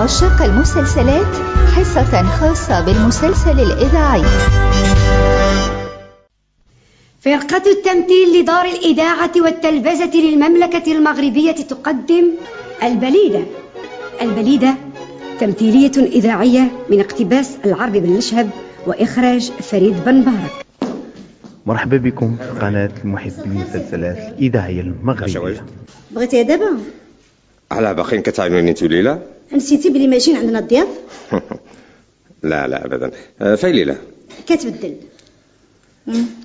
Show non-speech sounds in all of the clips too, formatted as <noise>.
عشاق المسلسلات حصة خاصة بالمسلسل الإذاعي. فرقة التمثيل لدار الإذاعة والتلفزة للمملكة المغربية تقدم البليدة. البليدة تمثيلية إذاعية من اقتباس العرب بن نشهب وإخراج فريد بن بارك مرحبا بكم في قناة المحبين المسلسلات الإذاعية المغربية. بغيتي دابا على باقيين كتعاونوني أنت وليلى نسيتي بلي ماشيين عندنا الضياف؟ <laughs> لا لا ابدا. آه، فاي ليلى كتبدل.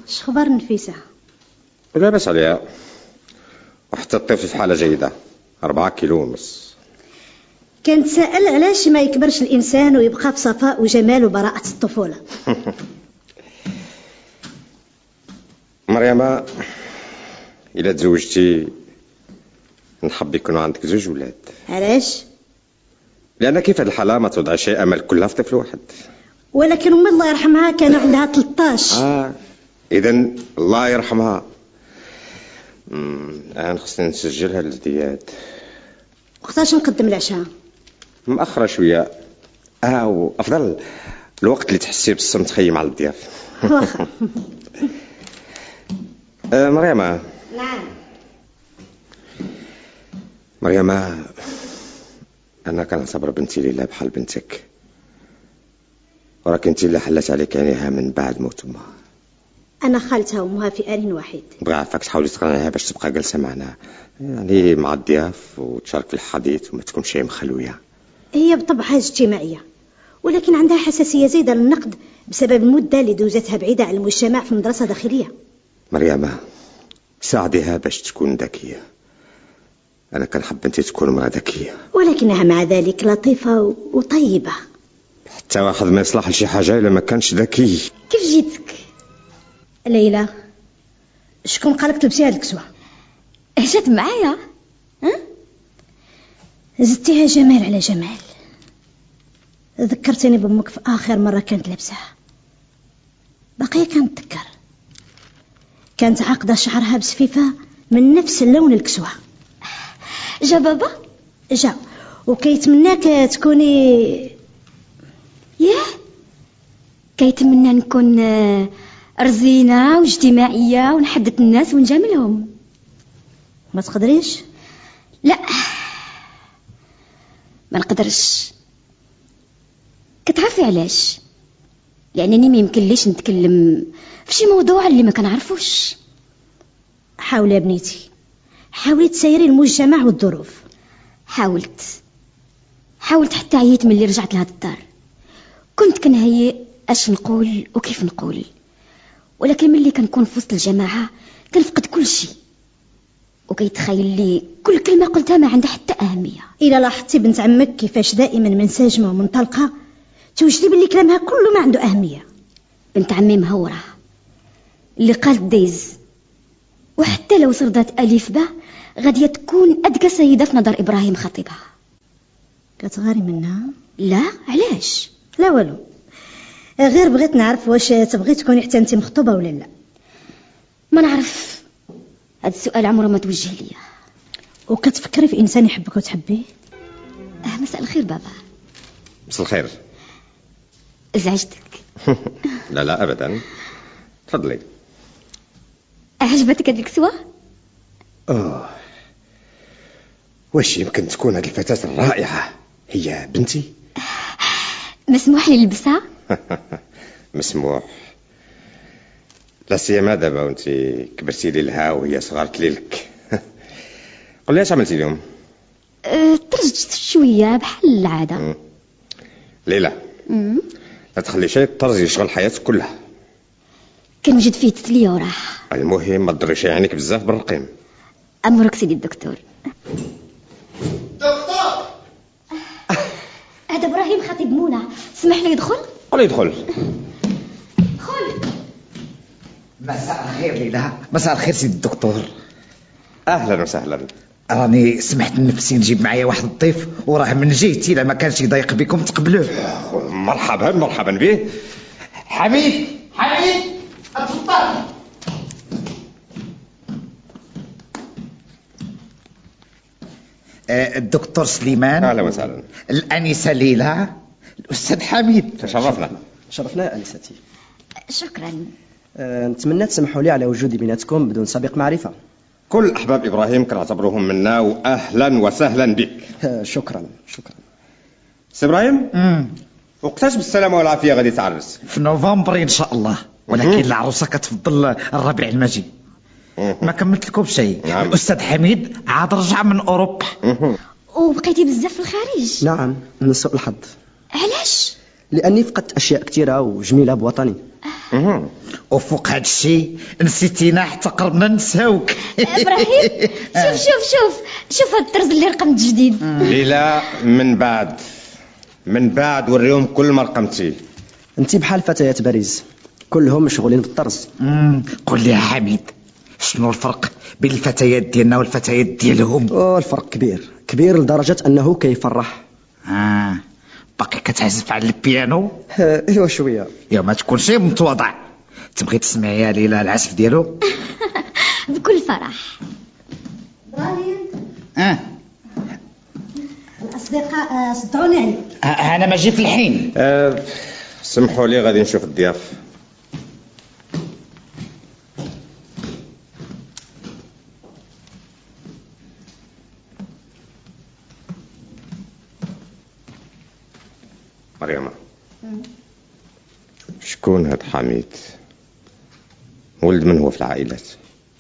شخبار نفيسة؟ لاباس عليها. وحتى الطفل في حالة جيدة. أربعة كيلو ونص. كانت سأل علاش ما يكبرش الإنسان ويبقى في صفاء وجمال وبراءة الطفولة؟ <laughs> مريم إلا تزوجتي نحب يكونوا عندك زوج ولاد. علاش؟ لأن كيف هاد الحالة ما توضع شيء أمل كلها في طفل واحد ولكن أمي الله يرحمها كان عندها 13 آه إذا الله يرحمها. الآن خصني نسجل هاد الازدياد وقتاش نقدم العشاء؟ مأخرة شوية. آه وأفضل الوقت اللي تحسي بالصمت خيم على الضياف. واخا <laughs> آه مريم. نعم. مريم أنا كنعتبر بنتي ليلى بحال بنتك. وراك انت اللي حلت عليك عينيها من بعد موت أمها. أنا خالتها وأمها في آن واحد. بغا عفاك تحاولي تقنعيها باش تبقى جالسة معنا. يعني مع الضياف وتشارك في الحديث وما تكون شيء مخلوية. هي بطبعها اجتماعية ولكن عندها حساسية زايدة للنقد بسبب المدة اللي دوزتها بعيدة عن المجتمع في مدرسة داخلية. مريم ساعديها باش تكون ذكية. أنا كنحب بنتي تكون امرأة ذكية ولكنها مع ذلك لطيفة وطيبة. حتى واحد ما يصلح لشي حاجة إلا ما كانش ذكي. كيف جيتك؟ ليلى شكون قالك تلبسي هاد الكسوة؟ جات معايا. ها؟ زدتيها جمال على جمال. ذكرتني بأمك في آخر مرة كانت لابساها بقية كنتذكر كانت عاقدة شعرها بسفيفة من نفس اللون الكسوة. جا بابا؟ جا. وكيتمناك تكوني ياه. كيتمنى نكون آه، رزينة واجتماعية ونحدث الناس ونجاملهم. ما تقدريش؟ لا. ما نقدرش. كتعرفي علاش؟ لأنني ما يمكن ليش نتكلم في شي موضوع اللي ما كنعرفوش. حاولي يا بنيتي. حاولي تسيري المجتمع والظروف. حاولت. حاولت حتى عييت من اللي رجعت لهاد الدار. كنت كنهيئ اش نقول وكيف نقول. ولكن ملي كنكون في وسط الجماعة كنفقد كل شيء. وكيتخيل لي كل كلمة قلتها ما عندها حتى أهمية. إلا لاحظتي بنت عمك كيفاش دائما منسجمة ومنطلقة توجدي باللي كلامها كله ما عنده أهمية. بنت عمي مهورة. اللي قالت دايز. وحتى لو صردت ألف به غادية تكون أذكى سيدة في نظر إبراهيم خطيبها. كتغاري منها لا علاش؟ لا والو. غير بغيت نعرف واش تبغي تكوني حتى أنت مخطوبة ولا لا. ما نعرف. هذا السؤال عمره ما توجه لي وكتفكري في إنسان يحبك وتحبيه؟ آه مساء الخير بابا. مساء الخير. ازعجتك <laughs> لا لا أبدا. تفضلي. عجبتك هذه الكسوة أوه واش يمكن تكون هذه الفتاة الرائعة؟ هي بنتي؟ <sighs> مسموح لي نلبسها؟ <laughs> مسموح. لا سيما دابا وانت كبرتي لي لها وهي صغارت لي لك. <laughs> قول لي اش عملتي اليوم؟ أه، ترجت شوية بحال العادة. ليلى. لا تخلي شيء الطرز يشغل حياتك كلها. كنوجد فيه تسلية وراحة المهم ما تضريش عينيك بزاف بالرقيم. أمرك سيدي الدكتور دكتور هذا إبراهيم خطيب منى سمح لي يدخل؟ قول لي ادخل دخل مساء الخير ليلى. مساء الخير سيد الدكتور. أهلا وسهلا. راني سمحت لنفسي نجيب معايا واحد الضيف وراه من جيتي إلا ما كانش يضايق بكم تقبلوه. مرحبا مرحبا به حميد حميد تفضل آه، الدكتور سليمان. أهلا وسهلا. الأنسة ليلى. الأستاذ حميد. تشرفنا. شرفنا انستي شكرا. أه نتمنى تسمحوا لي على وجودي بيناتكم بدون سابق معرفة. كل أحباب إبراهيم كنعتبروهم منا واهلا وسهلا بك. أه شكرا شكرا. سي إبراهيم؟ مم. وقتاش بالسلامة والعافية غادي تعرس؟ في نوفمبر إن شاء الله. ولكن مهم. العروسه كتفضل الربيع المجيء. ما كملت لكم شيء نعم. الاستاذ حميد عاد رجع من أوروبا. وبقيتي بزاف في الخارج؟ نعم من سوء الحظ. علاش؟ لأني فقدت أشياء كثيرة وجميلة بوطني. وفوق هذا الشيء. نسيتينا حتى قربنا نساوك. إبراهيم <laughs> شوف شوف شوف. شوف هاد الطرز اللي رقمت جديد. ليلى من بعد. من بعد وريهم كل ما رقمتي. انت بحال فتيات باريس. كلهم مشغولين بالطرز. قول لي يا حميد شنو الفرق بين الفتيات ديالنا والفتيات ديالهم؟ أوه الفرق كبير. كبير لدرجة أنه كيفرح. آه. باقي كتعزف على البيانو؟ <laughs> ايوا شوية. يا ما تكون شي متواضع. تبغي تسمعي يا ليلى العزف ديالو؟ <laughs> بكل فرح. آه. الأصدقاء صدعوني عليك. آه، أنا ماجي في الحين. أه سمحوا لي غادي نشوف الضياف مريم شكون هاد حميد. ولد من هو في العائلات؟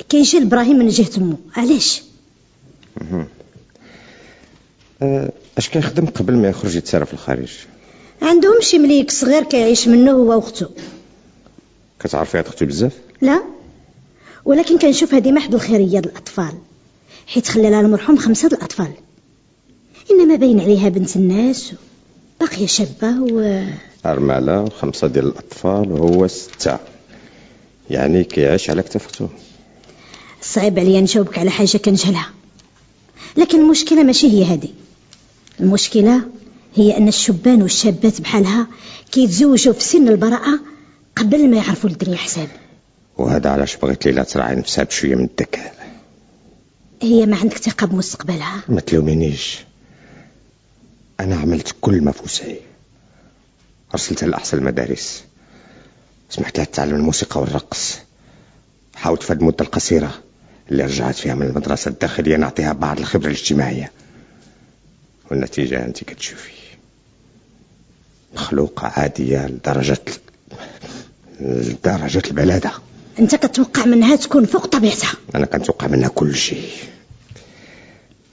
كيجي لابراهيم من جهة أمه. علاش؟ أه، أش كيخدم قبل ما يخرج يتسارى في الخارج؟ عندهم شي مليك صغير كيعيش منه هو واختو كتعرفي هاد أختي بزاف؟ لا. ولكن كنشوفها ديما حد الخيرية د الأطفال. حيت خلى لها المرحوم خمسة د الأطفال. إنما باين عليها بنت الناس باقيه شابة و أرملة وخمسة ديال الأطفال وهو ستة. يعني كيعيش على كتاف اختو صعيب عليا نجاوبك على حاجة كنجهلها. لكن المشكلة ماشي هي هذه. المشكلة هي أن الشبان والشابات بحالها كيتزوجوا في سن البراءة قبل ما يعرفوا الدنيا حساب. وهذا علاش بغيت ليلى تراعي نفسها بشوية من الذكاء. هي ما عندك ثقة بمستقبلها. ما تلومينيش. أنا عملت كل ما في وسعي. أرسلتها لأحسن المدارس. سمحت لها تتعلم الموسيقى والرقص. حاولت في المدة القصيرة اللي رجعت فيها من المدرسة الداخلية نعطيها بعض الخبرة الاجتماعية. والنتيجة أنت كتشوفي. مخلوقة عادية لدرجة لدرجة البلادة. أنت كتوقع منها تكون فوق طبيعتها. أنا كنتوقع منها كل شيء.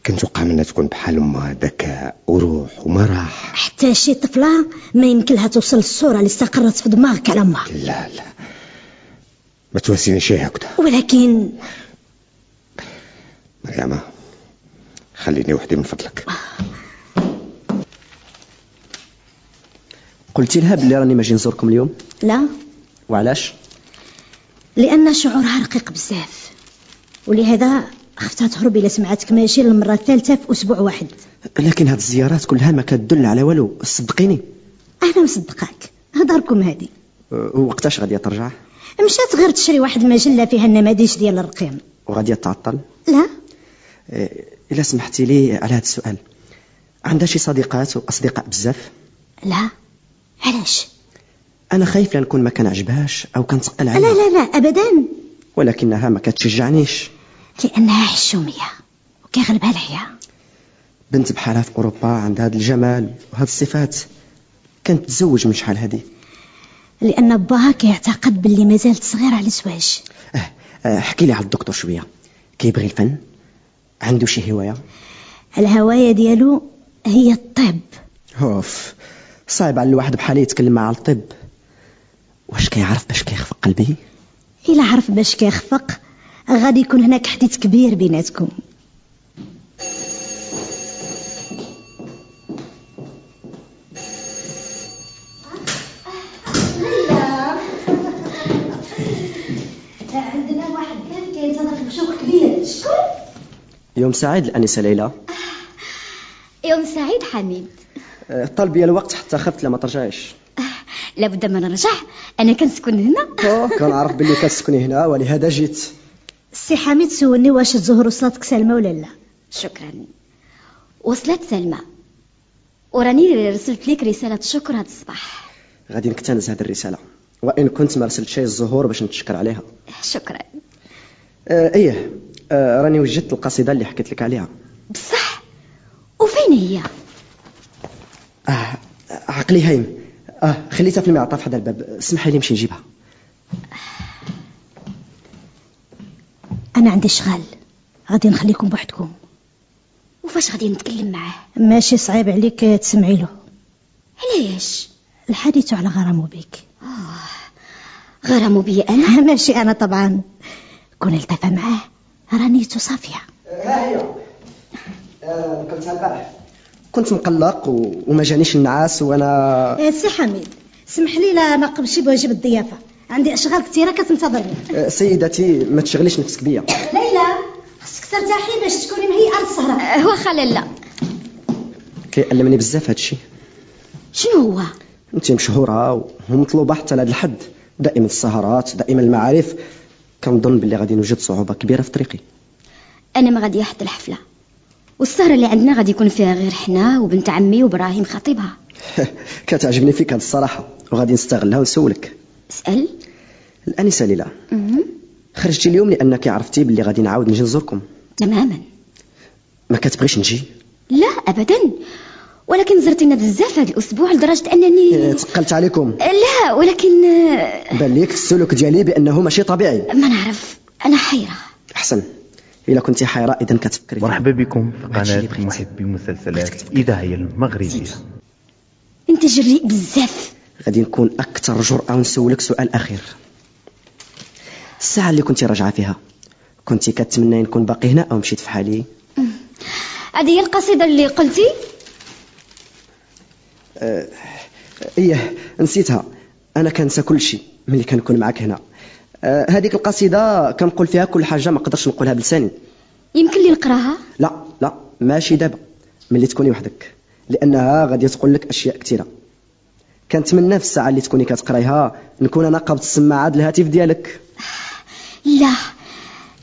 كنتوقع منها تكون بحال أمها ذكاء وروح ومرح حتى شي طفلة ما يمكن لها توصل للصوره اللي استقرت في دماغك على أمها. لا لا. ما تواسيني شيء هكذا. ولكن مريم خليني وحدي من فضلك. قلتي لها بلي راني ماجي نزوركم اليوم؟ لا. وعلاش؟ لأن شعورها رقيق بزاف. ولهذا خفتها تهرب الا سمعتك ماشي للمرة الثالثة في أسبوع واحد. لكن هاد الزيارات كلها ما كتدل على والو. صدقيني. أنا مصدقاك. هضركم هادي أه، وقتاش غادي ترجع؟ مشات غير تشري واحد المجله فيها النماذج ديال الرقيم. وغادي تعطل لا. أه، إلا سمحتي لي على هذا السؤال. عندها شي صديقات وأصدقاء بزاف؟ لا. علاش؟ أنا خايف لا نكون ما كنعجبهاش أو كنتقل لا عليها لا لا ابدا. ولكنها ما كتشجعنيش. لانها حشومية وكيغلبها الحياة بنت بحالها في أوروبا عندها هذا الجمال وهاد الصفات. كانت تزوج من شحال هادي؟ لأن باها كيعتقد باللي مازالت صغيرة على الزواج. أه آه، احكي لي على الدكتور شوية. كيبغي الفن؟ عنده شي هواية؟ الهواية ديالو هي الطب. أوف صعب على الواحد بحالي يتكلم مع الطب. واش كيعرف باش كيخفق قلبي؟ إلا عرف باش كيخفق غادي يكون هناك حديث كبير بيناتكم. عندنا واحد كان كينطلق بشوق كبير. شكون؟ يوم سعيد الأنسة ليلى. يوم سعيد حميد. آه، طال بيا الوقت حتى خفت لما ترجعيش. لابد ما نرجع. أنا كنسكن هنا. كنعرف باللي كتسكني هنا ولهذا جيت. السي حميد سولني واش الزهر وصلتك سالمه ولا لا؟ شكرا. وصلت سلمى. وراني رسلت لك رسالة شكر هذا الصباح. غادي نكتنز هذه الرسالة. وإن كنت ما رسلت شي الزهور باش نتشكر عليها. شكرا. آه إيه. آه راني وجدت القصيدة اللي حكيت لك عليها. بصح. وفين هي؟ آه عقلي هايم. آه خليتها في المعطف هذا الباب. اسمحي لي نمشي نجيبها. أنا عندي شغال غادي نخليكم بوحدكم. وفاش غادي نتكلم معاه؟ ماشي صعيب عليك تسمعي له. علاش؟ الحديث على غرامه بك غرامو بي أنا؟ <laughs> ماشي أنا طبعا. كون التفى معاه رانيته صافيه ها هي آه كنت البارح كنت مقلق و... وما جانيش النعاس وأنا سي حميد. سمح لي لا نقم شي بواجب الضيافة. عندي أشغال كثيرة كتنتظرني. آه سيدتي ما تشغليش نفسك بيا. ليلى خصك ترتاحي باش تكوني مهيئه للسهره واخا لالا كيألمني بزاف هذا الشيء شنو هو؟ أنت مشهورة ومطلوبة حتى لهذا الحد. دائما السهرات دائما المعارف. كنظن باللي غادي نوجد صعوبة كبيرة في طريقي. أنا ما غادي حتى الحفلة. والسهرة اللي عندنا غادي يكون فيها غير حنا وبنت عمي وإبراهيم خطيبها. <laughs> كتعجبني فيك هذه الصراحة وغادي نستغلها ونسولك. اسأل. الأنسة ليلى. خرجتي اليوم لأنك عرفتي باللي غادي نعاود نجي نزوركم. تماما. ما كتبغيش نجي؟ لا ابدا. ولكن زرتينا بزاف هذا الأسبوع لدرجة انني تقلت عليكم. لا ولكن آه، بان ليك السلوك ديالي بأنه ماشي طبيعي. ما نعرف. أنا حيرة. أحسن. إلا كنتي حيرة اذا كتفكري. مرحبا بكم في بغيت. محبي المسلسلات إذاعية المغربية. أنت جريء بزاف. غادي نكون أكثر جرأة ونسولك سؤال أخير. الساعة اللي كنتي راجعة فيها. كنتي كتمنى نكون باقي هنا أو مشيت في حالي؟ هذه هي القصيدة اللي قلتي؟ إيه نسيتها. أنا كنسى كل شيء ملي كنكون معك هنا. آه، هذيك القصيدة كنقول فيها كل حاجة ما قدرش نقولها بلساني. يمكن لي نقراها؟ لا لا ماشي دابا. ملي تكوني وحدك. لأنها غادي تقول لك أشياء كثيرة. كنتمنى في الساعة اللي تكوني كتقرايها نكون أنا قابض السماعة الهاتف ديالك. لا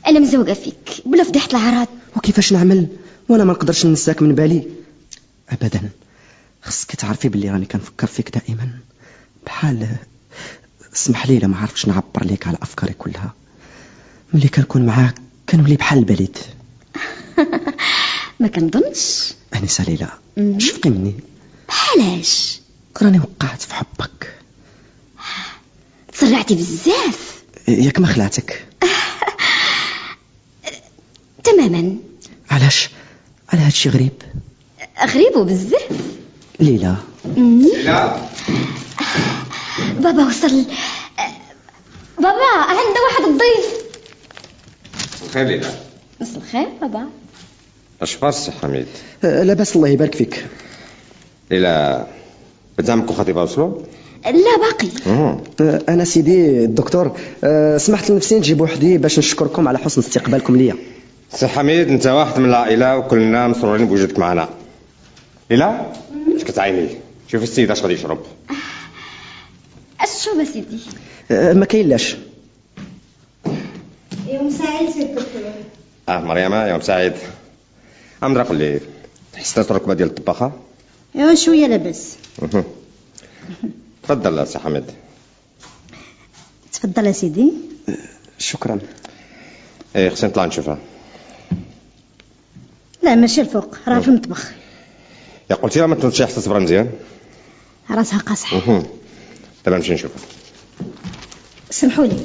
أنا مزوقه فيك بلا فضيحة العراض وكيفاش نعمل؟ وأنا ما نقدرش ننساك من بالي. ابدا خصك تعرفي باللي راني كنفكر فيك دائما. بحال اسمح لي ما عرفتش نعبر ليك على افكاري كلها. ملي كنكون معاك كنولي بحال البليد. <laughs> ما كنظنش. انسه ليلى شفقي مني. علاش راني وقعت في حبك. <sighs> تسرعتي بزاف. ياك ما خلعتك. <laughs> تماما. علاش؟ على هادشي غريب؟ غريب وبزاف. ليلى. لا بابا وصل. بابا عنده واحد الضيف. خير ليلى. مساء الخير بابا. اش خبار السي حميد؟ أه، لاباس الله يبارك فيك. ليلى بنت عمك وخطيبها وصلوا؟ لا باقي. أه، أنا سيدي الدكتور أه، سمحت لنفسي نجي بوحدي باش نشكركم على حسن استقبالكم ليا. سي حميد أنت واحد من العائله وكلنا مسرورين بوجودك معنا. ليلى؟ اش كتعيني؟ شوف السيد اش غادي يشرب. اش شو سيدي. أه، ما كاين لاش يوم سعيد سي الدكتور. أه مريم يوم سعيد. عمرا قول لي حسيت الركبه ديال الطباخة؟ ايوا شوية لاباس. تفضل سي حميد. تفضل يا سيدي. شكرا. إيه خصني نطلع نشوفها. لا ماشي الفوق. راه في المطبخ. يا قلتي لها ما تنوضش حتى صبرا مزيان؟ راسها قاصح. دابا نمشي نشوفها سمحوا لي.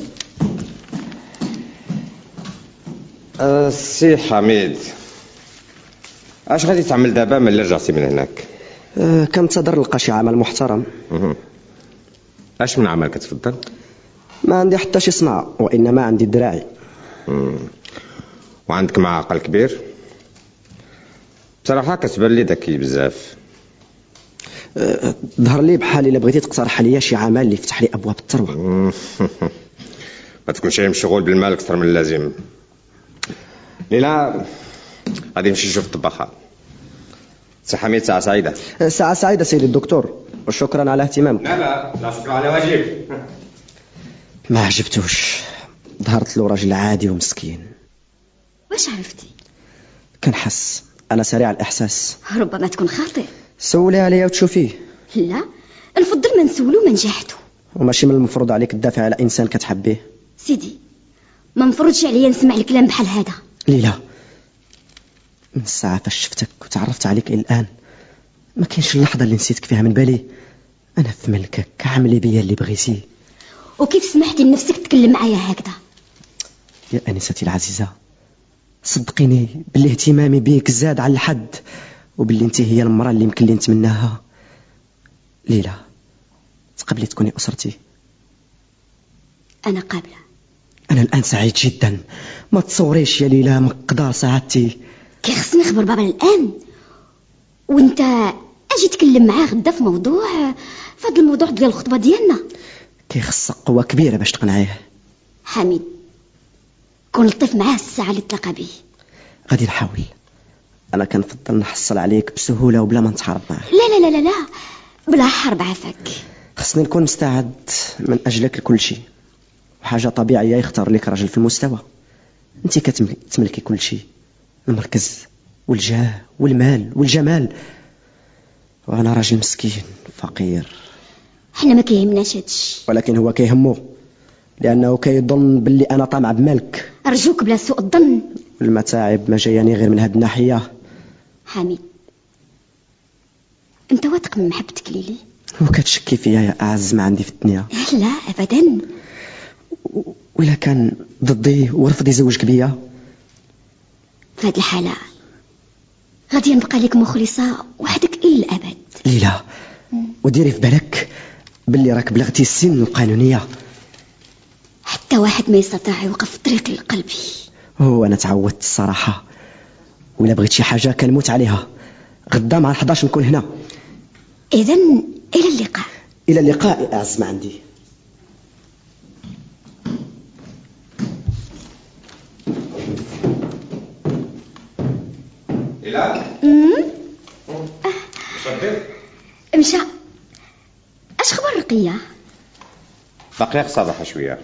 أه، سي حميد اش غادي تعمل دابا ملي رجعتي من هناك؟ أه، كنتظر نلقى شي عمل محترم. أش من عمل كتفضل ما عندي حتى شي صنعه وإنما عندي دراعي. وعندك معقل كبير؟ بصراحة كتبان لي ذكي بزاف. أه، ظهر لي بحال إلا بغيتي تقترح عليا شي عمل اللي يفتح لي أبواب الثروه. <laughs> ما تكونش مشغول بالمال أكثر من اللازم. ليلى غادي نمشي نشوف الطباخة. سي حميد ساعة سعيدة. أه، ساعة سعيدة سيدي الدكتور. وشكرا على اهتمامك. لا لا لا شكرا على واجب. ما عجبتوش. ظهرت له راجل عادي ومسكين. واش عرفتي؟ كنحس. أنا سريع الإحساس. ربما تكون خاطئ. سولي عليا وتشوفيه. لا نفضل ما نسولو ما نجحتو وماشي من المفروض عليك تدافع على إنسان كتحبيه. سيدي ما مفروضش عليا نسمع الكلام بحال هذا. ليلى من الساعة فاش شفتك وتعرفت عليك الآن ما كاينش اللحظة اللي نسيتك فيها من بالي. أنا في ملكك عملي بيا اللي بغيتي. وكيف سمحتي لنفسك تتكلم معايا هكذا؟ يا أنستي العزيزة صدقيني باللي اهتمامي بيك زاد على الحد وباللي انت هي المرأة اللي يمكن لي نتمناها. ليلى تقبلي تكوني أسرتي؟ أنا قابلة. أنا الآن سعيد جدا. ما تصوريش يا ليلى مقدار سعادتي. كي خصني نخبر بابا الآن. وانت أجي تكلم معاه غدا في موضوع في هذا الموضوع ديال الخطبة ديالنا. كيخصك قوة كبيرة باش تقنعيه. حميد كون لطيف معاه الساعة اللي تلاقى به غادي نحاول. أنا كنفضل نحصل عليك بسهولة وبلا ما نتحارب معاه لا لا لا لا لا بلا حرب عافاك خصني نكون مستعد من أجلك لكل شيء. وحاجة طبيعية يختار لك راجل في المستوى. انت كتملكي كل شيء. المركز والجاه والمال والجمال. وأنا راجل مسكين فقير. حنا ما كيهمناش هادشي. ولكن هو كيهمه لأنه كيظن باللي أنا طامع بمالك أرجوك بلا سوء الظن. المتاعب ما جاياني غير من هاد الناحية. حميد أنت واثق من محبتك ليلي؟ وكتشكي فيا يا أعز ما عندي في الدنيا. لا ابدا. ولا كان ضدي ورفض يزوجك بيا؟ في هذه الحالة غادي نبقى لك مخلصة وحدك إلى الأبد. ليلى وديري في بالك باللي راك بلغتي السن القانونية. حتى واحد ما يستطيع يوقف في طريقي لقلبي هو أنا تعودت الصراحة. ولا بغيت شي حاجة كنموت عليها. غدا مع 11 نكون هنا. إذا إلى اللقاء. إلى اللقاء أعز ما عندي. مشى اش خبر رقية؟ دقيق صباح شوية.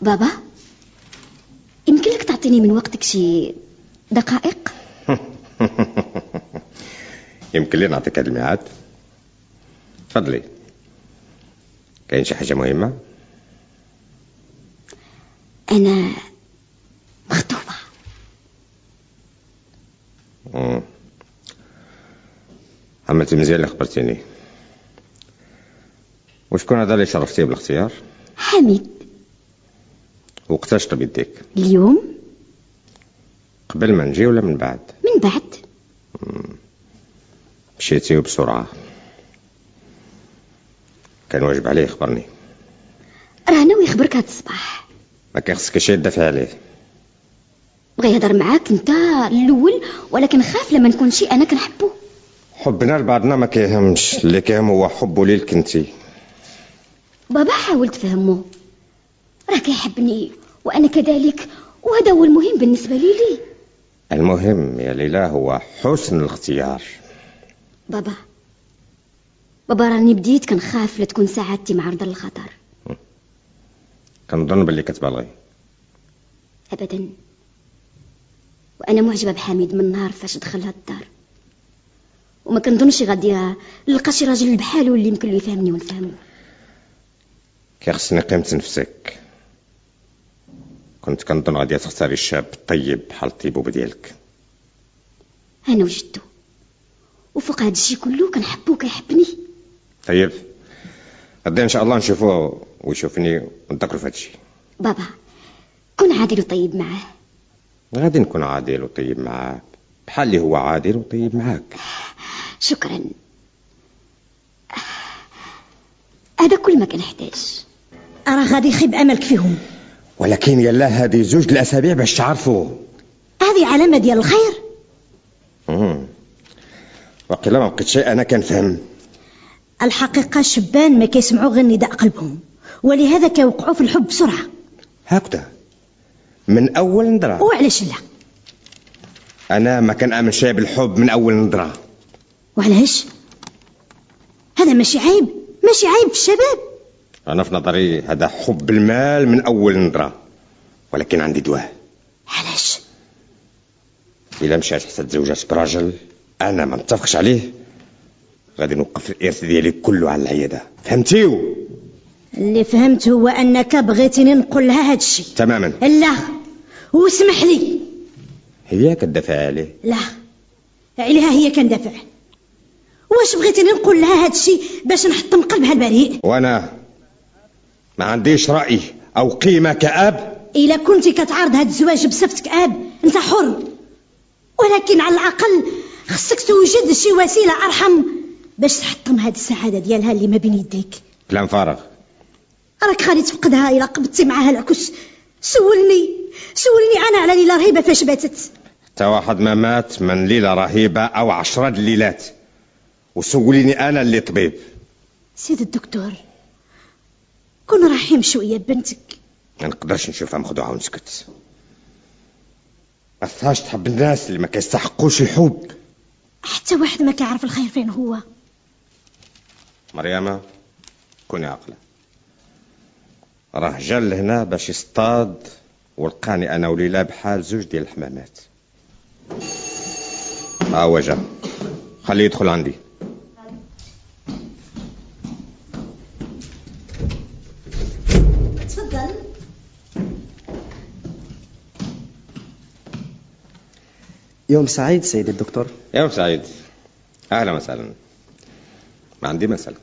بابا يمكن لك تعطيني من وقتك شي دقائق؟ <laughs> يمكن لي نعطيك هذا الميعاد. تفضلي. كاين شي حاجة مهمة؟ أنا مخطوبة مم. عملتي مزيان اللي خبرتيني. وشكون هذا اللي شرفتيه بالاختيار؟ حميد. وقتاش طب يديك؟ اليوم. قبل ما نجي ولا من بعد؟ من بعد. مشيتي وبسرعة. كان واجب عليه يخبرني. راه ناوي يخبرك هاد الصباح. ما كان خصك شي تدافع عليه. بغى يهضر معاك انت الأول ولكن خاف لما نكون شي أنا كنحبو. حبنا لبعضنا ما كيهمش اللي كيهم هو حبه ليك انتي. بابا حاول تفهمه راه كيحبني وأنا كذلك وهذا هو المهم بالنسبة لي لي المهم يا ليلى هو حسن الاختيار. بابا بابا راني بديت كنخاف لا تكون سعادتي معرضه للخطر كنظن باللي كتبالغي. ابدا. وأنا معجبة بحميد من نهار فاش دخل هاد الدار. وما كنظنش غادي نلقى شي راجل بحالو اللي يمكن له يفهمني ونفهمو. كيخصني قيمة نفسك. كنت كنظن غادي تختاري الشاب الطيب بحال الطيبوبة ديالك. أنا وجدته وفوق هاد الشي كله كنحبو كيحبني طيب. غدا إن شاء الله نشوفوه ويشوفني ونتذكروا في هادشي بابا كن عادل وطيب معاه. غادي نكون عادل وطيب معاه بحال اللي هو عادل وطيب معاك. شكرا. هذا كل ما كنحتاج راه غادي يخيب أملك فيهم. ولكن يلا هذه زوج الأسابيع باش تعرفوا. هذه علامة ديال الخير. وقيلا ما بقيت شيء أنا كنفهم. الحقيقة الشبان ما كيسمعوا غير نداء قلبهم. ولهذا كيوقعوا في الحب بسرعة. هكذا. من أول نظرة. وعلاش لا؟ أنا ما كنأمن شيء بالحب من أول نظرة. وعلاش؟ هذا ماشي عيب ماشي عيب في الشباب. أنا في نظري هذا حب المال من أول نظرة ولكن عندي دواه علاش؟ إلا مشات حتى تزوجات براجل أنا ما نتفقش عليه. غادي نوقف الإرث ديالي كله على العيادة. فهمتيو اللي فهمت هو أنك بغيتني نقول لها هاد الشيء. تماما. لا واسمح لي. هي كدافع عليه. لا عليها هي كندافع. واش بغيتني نقول لها هاد الشيء باش نحطم قلبها البريء؟ وأنا ما عنديش رأي أو قيمة كأب. إلا كنتي كتعارض هاد الزواج بصفتك آب أنت حر. ولكن على الأقل خصك توجد شي وسيلة أرحم باش تحطم هاد السعادة ديالها اللي ما بين يديك. كلام فارغ. راك غادي تفقدها إلا قبضتي معاها العكس. سولني سولني أنا على ليلة رهيبة فاش باتت. حتى واحد ما مات من ليلة رهيبة أو عشرة الليلات وسوليني أنا اللي طبيب. سيد الدكتور كن رحيم شوية ببنتك ما نقدرش نشوفها مخدوعة ونسكت. فيهاش تحب الناس اللي ما كيستحقوش الحب. حتى واحد ما كيعرف الخير فين هو. مريم كوني عاقلة. راه جا لهنا باش يصطاد ولقاني أنا وليلى بحال زوج ديال الحمامات. ها هو جا. خليه يدخل عندي تفضل يوم سعيد سيدي الدكتور. يا سعيد. أهلا وسهلا. ما عندي مسألك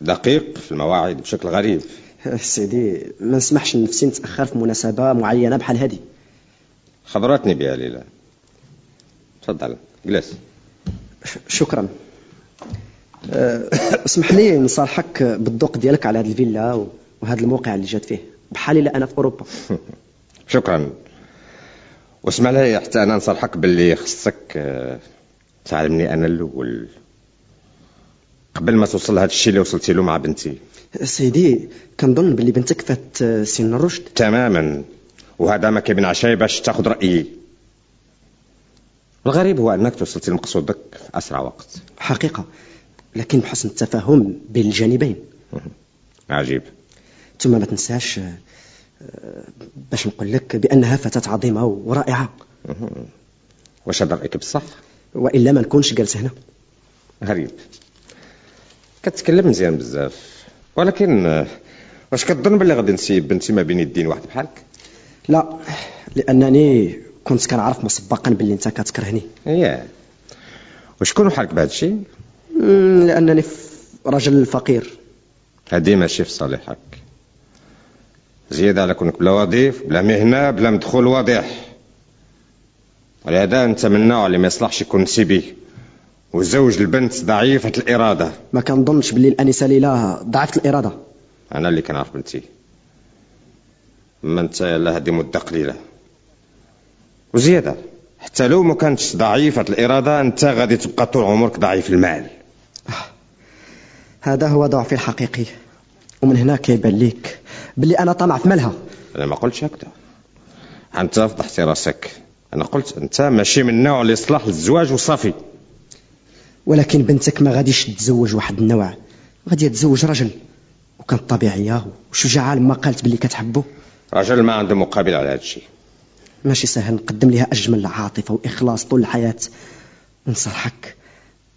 دقيق في المواعيد بشكل غريب. <laughs> سيدي ما نسمحش لنفسي نتاخر في مناسبة معينة بحال هذه. خبرتني بها ليلى. تفضل. جلس. <laughs> شكرا. أه، اسمح لي نصارحك بالذوق ديالك على هذه الفيلا وهذا الموقع اللي جات فيه. بحالي لا أنا في أوروبا. <laughs> شكرا. واسمع لي حتى أنا نصرحك باللي خصك آه، تعلمني أنا الأول؟ قبل ما توصل لهذا الشيء اللي وصلتي له مع بنتي. سيدي كنظن باللي بنتك فات آه، سن الرشد. تماما. وهذا ما كيبين عشاي باش تاخذ رأيي. الغريب هو أنك توصلتي لمقصودك في أسرع وقت. حقيقة. لكن بحسن التفاهم بين الجانبين. عجيب. ثم ما تنساش آه، باش نقول لك بأنها فتاة عظيمة ورائعة. واش هذا رأيك بصح؟ وإلا ما نكونش جالس هنا. غريب. كتكلم مزيان بزاف. ولكن واش كتظن باللي غادي نسيب بنتي ما بين يدين واحد بحالك؟ لا لأنني كنت كنعرف مسبقا باللي أنت كتكرهني. اييه وشكون بحالك بهذا الشيء؟ لأنني رجل فقير. هادي ماشي في صالحك. زيادة على كونك بلا وظيف بلا مهنة بلا مدخول واضح. ولهذا أنت من النوع اللي ما يصلحش يكون نسيبي وزوج البنت ضعيفة الإرادة. ما كنظنش باللي الأنسة ليلى ضعفت الإرادة. أنا اللي كنعرف بنتي. أما أنت لا هذه مدة قليلة. وزيادة. حتى لو ما كانتش ضعيفة الإرادة أنت غادي تبقى طول عمرك ضعيف المال. هذا هو ضعفي الحقيقي. ومن هنا كيبان ليك. باللي أنا طمع في مالها. أنا ما قلتش هكذا. أنت فضحتي راسك. أنا قلت أنت ماشي من النوع اللي يصلح للزواج وصافي. ولكن بنتك ما غاديش تتزوج واحد النوع. غادي تزوج رجل. وكانت طبيعيه وشجاعه لما قالت باللي كتحبه رجل ما عنده مقابل على هذا الشيء ماشي سهل نقدم لها أجمل عاطفة وإخلاص طول الحياة. ونصرحك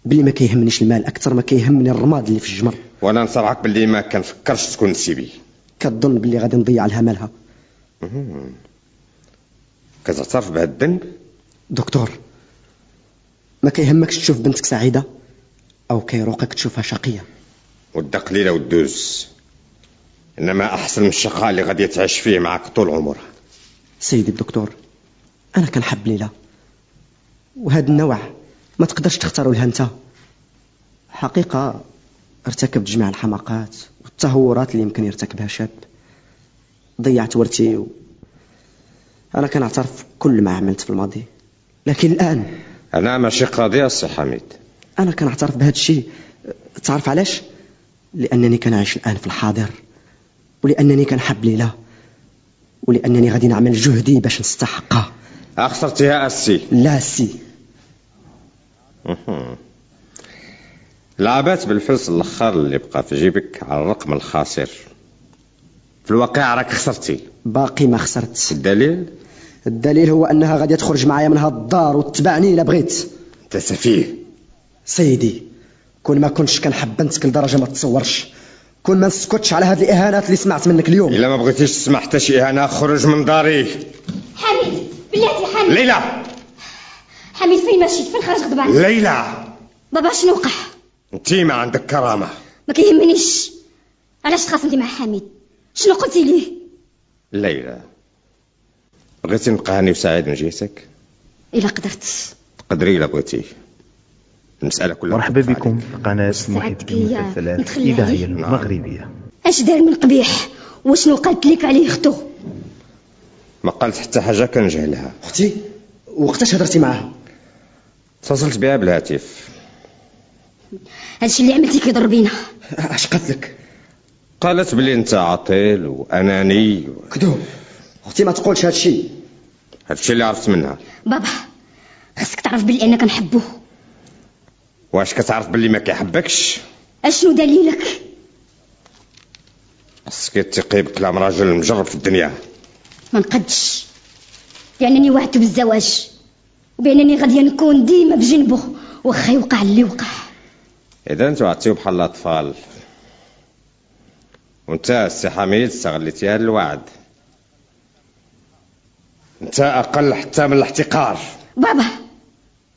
باللي ما كيهمنيش المال أكثر ما كيهمني الرماد اللي في الجمر. وأنا نصرحك باللي ما كنفكرش تكون نسيبي. كتظن باللي غادي نضيع لها مالها. كتعترف بهذا الذنب؟ دكتور ما كيهمكش تشوف بنتك سعيدة أو كيروقك تشوفها شقية. ودا قليلة ودوز إنما أحسن من الشقاء اللي غادي تعيش فيه معك طول عمرها. سيدي الدكتور أنا كنحب ليلى. وهذا النوع ما تقدرش تختاروا لها انت. حقيقة ارتكبت جميع الحماقات والتهورات اللي يمكن يرتكبها شاب. ضيعت ورثي و... أنا كنعترف كل ما عملت في الماضي. لكن الآن أنا ماشي قاضي السي حميد. أنا كنعترف بهذا الشيء. تعرف علاش؟ لأنني كنعيش الآن في الحاضر. ولأنني كنحب ليلى. ولأنني غادي نعمل جهدي باش نستحقها أخسرتيها السي لا سي لعبات بالفلس الأخر اللي بقى في جيبك على الرقم الخاسر. في الواقع راك خسرتي. باقي ما خسرت. الدليل؟ الدليل هو أنها غادية تخرج معايا من هاد الدار وتتبعني إلا بغيت. أنت سفيه. سيدي كون ما كنتش كنحب بنتك لدرجه ما تصورش كون ما نسكتش على هاد الإهانات اللي سمعت منك اليوم. إلا ما بغيتيش تسمع حتى شي إهانة خرج من داري. حميد بلاتي حميد. ليلى! حميد فين ماشي فين خرج غضبان ليلى! بابا شنو وقع؟ انت ما عندك كرامة. ما كيهمنيش. علاش تخاصمتي مع حميد؟ شنو قلتي ليه؟ ليلى بغيتي نبقى هاني وسعيد من جهتك؟ إلا قدرت. تقدري إلا بغيتي. المسألة كلها مرحبا بكم. في محبي يا المسلسلات الإذاعية عليه. المغربية أش دار من قبيح؟ وشنو قالت لك عليه أختو؟ ما قالت حتى حاجة كنجهلها. أختي وقتاش هضرتي معاها اتصلت بها بالهاتف هادشي اللي عملتي كيضر بينا <laughs> اش قالت لك؟ قالت بلي انت عاطل واناني و... كذوب أختي ما تقولش هاد الشيء هادشي اللي عرفت منها. بابا خاصك تعرف بلي أنا كنحبوه واش كتعرف بلي ما كيحبكش؟ أشنو دليلك؟ خاصك تثقي بكلام راجل مجرب في الدنيا. ما نقدش. لانني وعدته بالزواج وبانني غاديه نكون ديما بجنبه واخا يوقع اللي وقع إذا أنتوا عطيو بحال الأطفال. وأنت السي حميد استغليتي هذا الوعد أنت أقل حتى من الاحتقار. بابا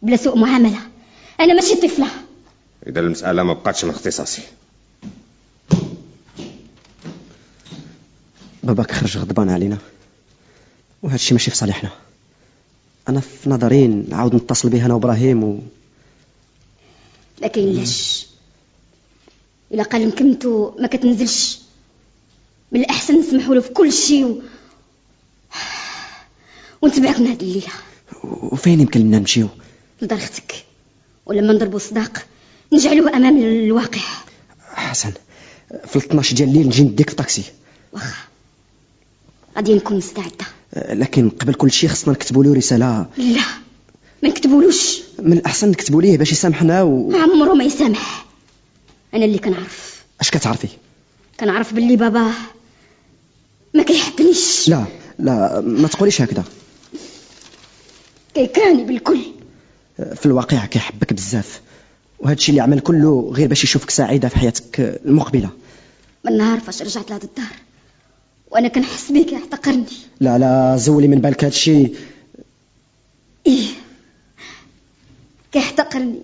بلا سوء معاملة. أنا ماشي طفلة. إذا المسألة ما بقاتش من اختصاصي. باباك خرج غضبان علينا. وهذا الشيء ماشي في صالحنا. أنا في نظري نعاود نتصل به أنا وإبراهيم و... ما كاينلاش الا قال نكمتو ما كتنزلش. من الأحسن نسمحوا له في كل شيء و... ونتبعك من هاد الليلة. وفين يمكن لنا نمشيو؟ لدار أختك. ولما نضربوا صداق نجعلوه أمام الواقع. حسن في ال 12 ديال الليل نجي نديك في طاكسي. واخا غادي نكون مستعدة. لكن قبل كل شيء خصنا نكتبوا له رسالة. لا ما نكتبولوش. من الأحسن نكتبوا ليه؟ باش يسامحنا و عمره ما يسامح. أنا اللي كنعرف. أش كتعرفي؟ كنعرف باللي باباه ما كيحبنيش. لا لا ما تقوليش هكذا. كيكرهني بالكل. في الواقع كيحبك بزاف. وهذا الشيء اللي عمل كله غير باش يشوفك سعيدة في حياتك المقبلة. من نهار فاش رجعت لهاد الدار وأنا كنحس بيه كيعتقرني لا لا زولي من بالك هذا الشيء إيه كيحتقرني.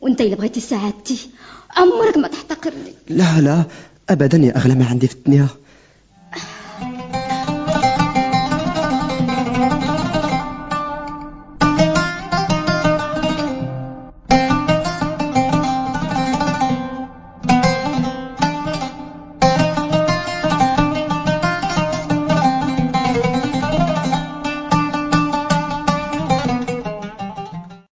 وأنت إلا بغيتي سعادتي عمرك ما تحتقرني لا لا ابدا يا أغلى ما عندي في الدنيا